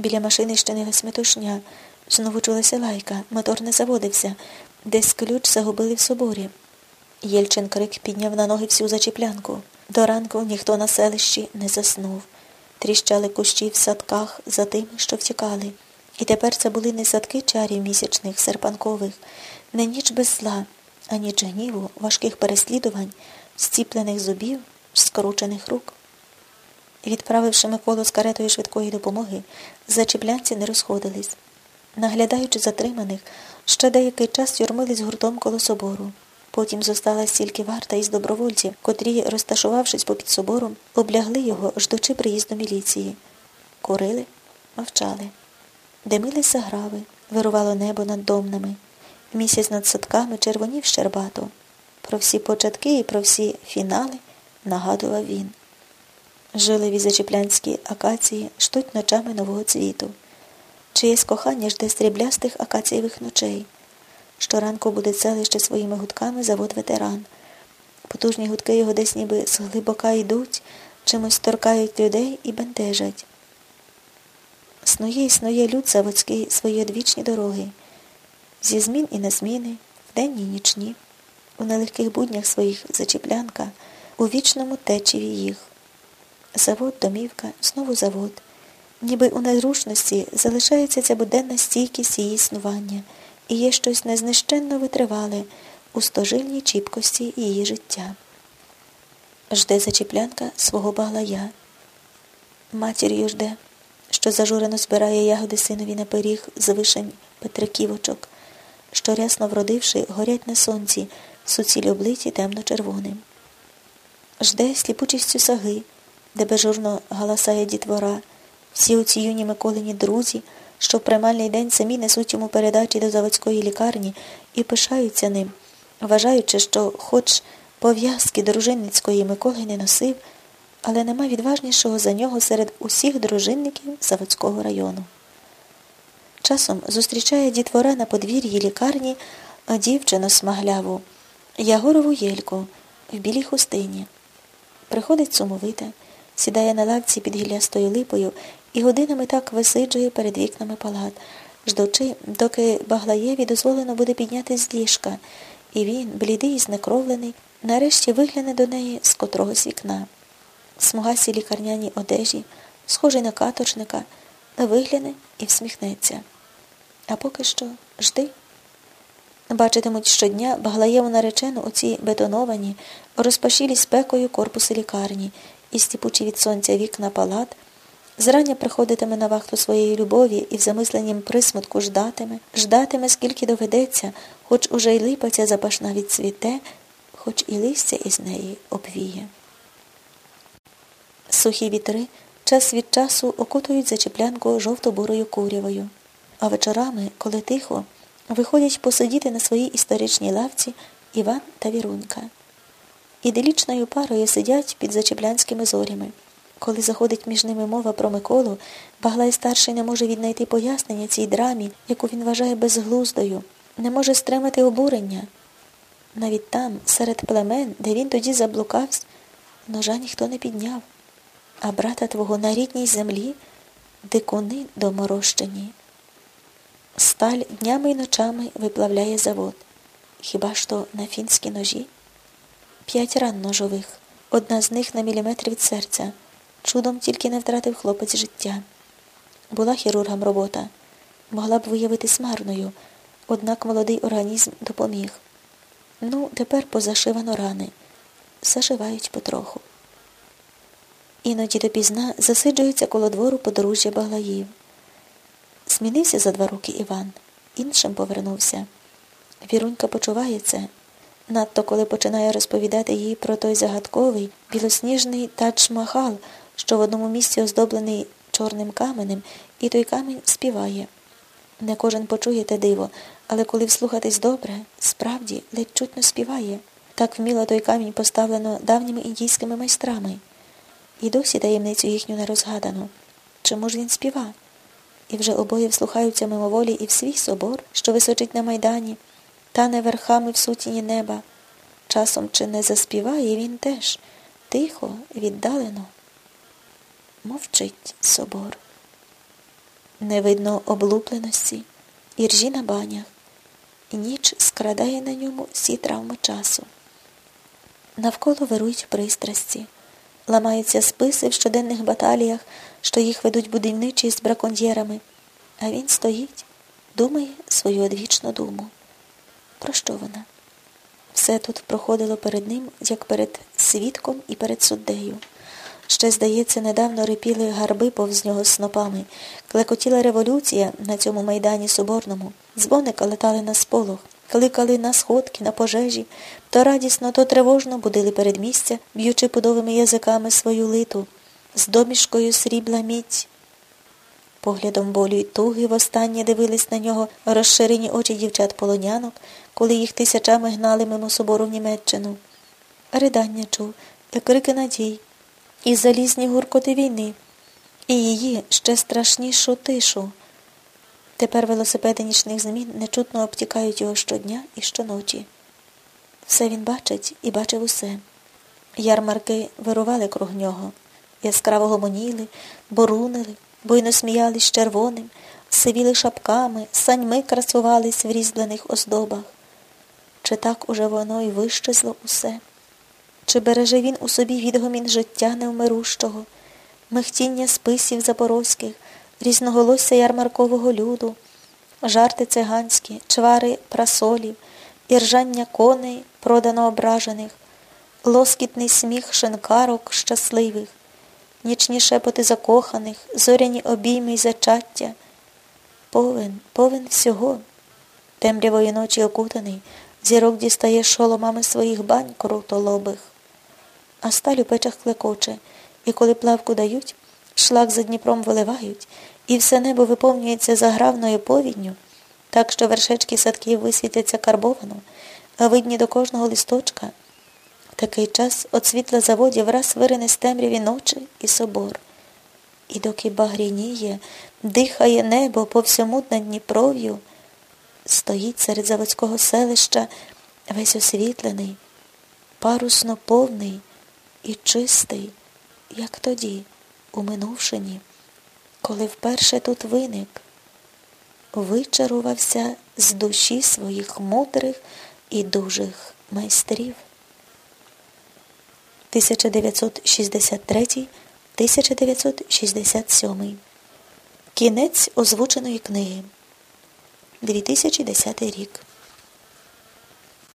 Біля машини щинилась метушня. Знову чулася лайка, мотор не заводився, десь ключ загубили в соборі. Єльчин крик підняв на ноги всю зачіплянку. До ранку ніхто на селищі не заснув. Тріщали кущі в садках за тими, що втікали. І тепер це були не садки чарів місячних, серпанкових, не ніч без зла, а ніч гніву, важких переслідувань, зціплених зубів, скорочених рук. Відправивши Миколу з каретою швидкої допомоги, зачіплянці не розходились. Наглядаючи затриманих, ще деякий час юрмились гуртом коло собору. Потім зосталась тільки варта із добровольців, котрі, розташувавшись попід собором, облягли його, ждучи приїзду міліції. Курили, мовчали. Димились заграви, вирувало небо над домнами. Місяць над садками червонів щербато. Про всі початки і про всі фінали нагадував він. Жили візачіплянські акації, штуть ночами нового цвіту. Чиєсь кохання жде сріблястих акацієвих ночей. Щоранку буде селище своїми гудками завод ветеран. Потужні гудки його десь ніби зглибока йдуть, чимось торкають людей і бентежать. Снує і снує люд заводський свої одвічні дороги, зі змін і на зміни, вденні й нічні, у нелегких буднях своїх зачіплянка, у вічному течіві їх. Завод, домівка, знову завод. Ніби у незручності залишається ця буденна стійкість її існування і є щось незнищенно витривале у стожильній чіпкості її життя. Жде зачіплянка свого баглая. Матір'ю жде, що зажурено збирає ягоди синові на пиріг з вишень петриківочок, що рясно вродивши, горять на сонці, суціль облиті темно-червоним. Жде сліпучістю саги, де безжурно галасає дітвора, всі оці юні Миколині друзі, що в приймальний день самі несуть йому передачі до заводської лікарні і пишаються ним, вважаючи, що хоч пов'язки дружинницької Миколи не носив, але нема відважнішого за нього серед усіх дружинників заводського району. Часом зустрічає дітвора на подвір'ї лікарні дівчину смагляву, Ягорову Єльку в білій хустині. Приходить сумовита, сідає на лавці під гіллястою липою і годинами так висиджує перед вікнами палат, ждучи, доки Баглаєві дозволено буде підняти з ліжка, і він, блідий і знекровлений, нарешті вигляне до неї з котрогось вікна. Смугасі лікарняні одежі, схожий на каторжника, вигляне і всміхнеться. А поки що жди. Бачитимуть щодня Баглаєву наречену оці бетоновані, розпашілі спекою корпуси лікарні і стіпучі від сонця вікна палат. Зрання приходитиме на вахту своєї любові і в замисленнім присмутку ждатиме, ждатиме, скільки доведеться, хоч уже й липа ця запашна відцвіте, хоч і листя із неї обвіє. Сухі вітри час від часу окутують зачеплянку жовто-бурою курявою, а вечорами, коли тихо, виходять посидіти на своїй історичній лавці Іван та Вірунька. Іделічною парою сидять під зачеплянськими зорями. Коли заходить між ними мова про Миколу, Баглай старший не може віднайти пояснення цій драмі, яку він вважає безглуздою, не може стримати обурення. Навіть там, серед племен, де він тоді заблукався, ножа ніхто не підняв, а брата твого на рідній землі дикуни доморощені. Сталь днями й ночами виплавляє завод. Хіба ж то на фінські ножі? П'ять ран ножових, одна з них на міліметр від серця. Чудом тільки не втратив хлопець життя. Була хірургам робота, могла б виявитись марною, однак молодий організм допоміг. Ну, тепер позашивано рани. Зашивають потроху. Іноді допізна засиджується коло двору подорожжя Баглаїв. Змінився за два роки Іван, іншим повернувся. Вірунька почуває це, надто коли починає розповідати їй про той загадковий білосніжний тадж-махал, що в одному місці оздоблений чорним каменем, і той камінь співає. Не кожен почує те диво, але коли вслухатись добре, справді ледь чутно співає. Так вміло той камінь поставлено давніми індійськими майстрами. І досі таємницю їхню не розгадану. Чому ж він співа? І вже обоє вслухаються мимоволі і в свій собор, що височить на майдані, тане верхами в сутіні неба. Часом чи не заспіває він теж тихо, віддалено. Мовчить собор. Не видно облупленості, іржі на банях, і ніч скрадає на ньому всі травми часу. Навколо вирують пристрасті, ламаються списи в щоденних баталіях, що їх ведуть будівничі з браконьєрами, а він стоїть, думає свою одвічну думу. Про що вона? Все тут проходило перед ним, як перед свідком і перед суддею. Ще, здається, недавно рипіли гарби повз нього снопами, клекотіла революція на цьому майдані Соборному, дзвоника летали на сполох, кликали на сходки, на пожежі, то радісно, то тривожно будили передмістя, б'ючи пудовими язиками свою литу, з домішкою срібла мідь. Поглядом болю й туги востаннє дивились на нього розширені очі дівчат полонянок, коли їх тисячами гнали мимо собору в Німеччину. Ридання чув, як крики надій, і залізні гуркоти війни, і її ще страшнішу тишу. Тепер велосипеди нічних змін нечутно обтікають його щодня і щоночі. Все він бачить і бачив усе. Ярмарки вирували круг нього, яскраво гомоніли, борунили, буйно сміялись червоним, сивіли шапками, саньми красувались в різьблених оздобах. Чи так уже воно й вищезло усе? Чи береже він у собі відгомін життя невмирущого, михтіння списів запорозьких, різноголосся ярмаркового люду, жарти циганські, чвари прасолів, іржання коней, продано ображених, лоскітний сміх шинкарок щасливих, нічні шепоти закоханих, зоряні обійми й зачаття. Повен, повен всього, темрявої ночі окутаний, зірок дістає шоломами своїх бань крутолобих а сталь у печах клекоче, і коли плавку дають, шлак за Дніпром виливають, і все небо виповнюється загравною повідню, так що вершечки садків висвітяться карбовано, а видні до кожного листочка. В такий час от світла заводів раз вирине з темряві ночі і собор. І доки багряніє, дихає небо по всьому над Дніпров'ю, стоїть серед заводського селища весь освітлений, парусно повний, і чистий, як тоді, у минувшині, коли вперше тут виник, вичарувався з душі своїх мудрих і дужих майстрів. 1963-1967 Кінець озвученої книги 2010 рік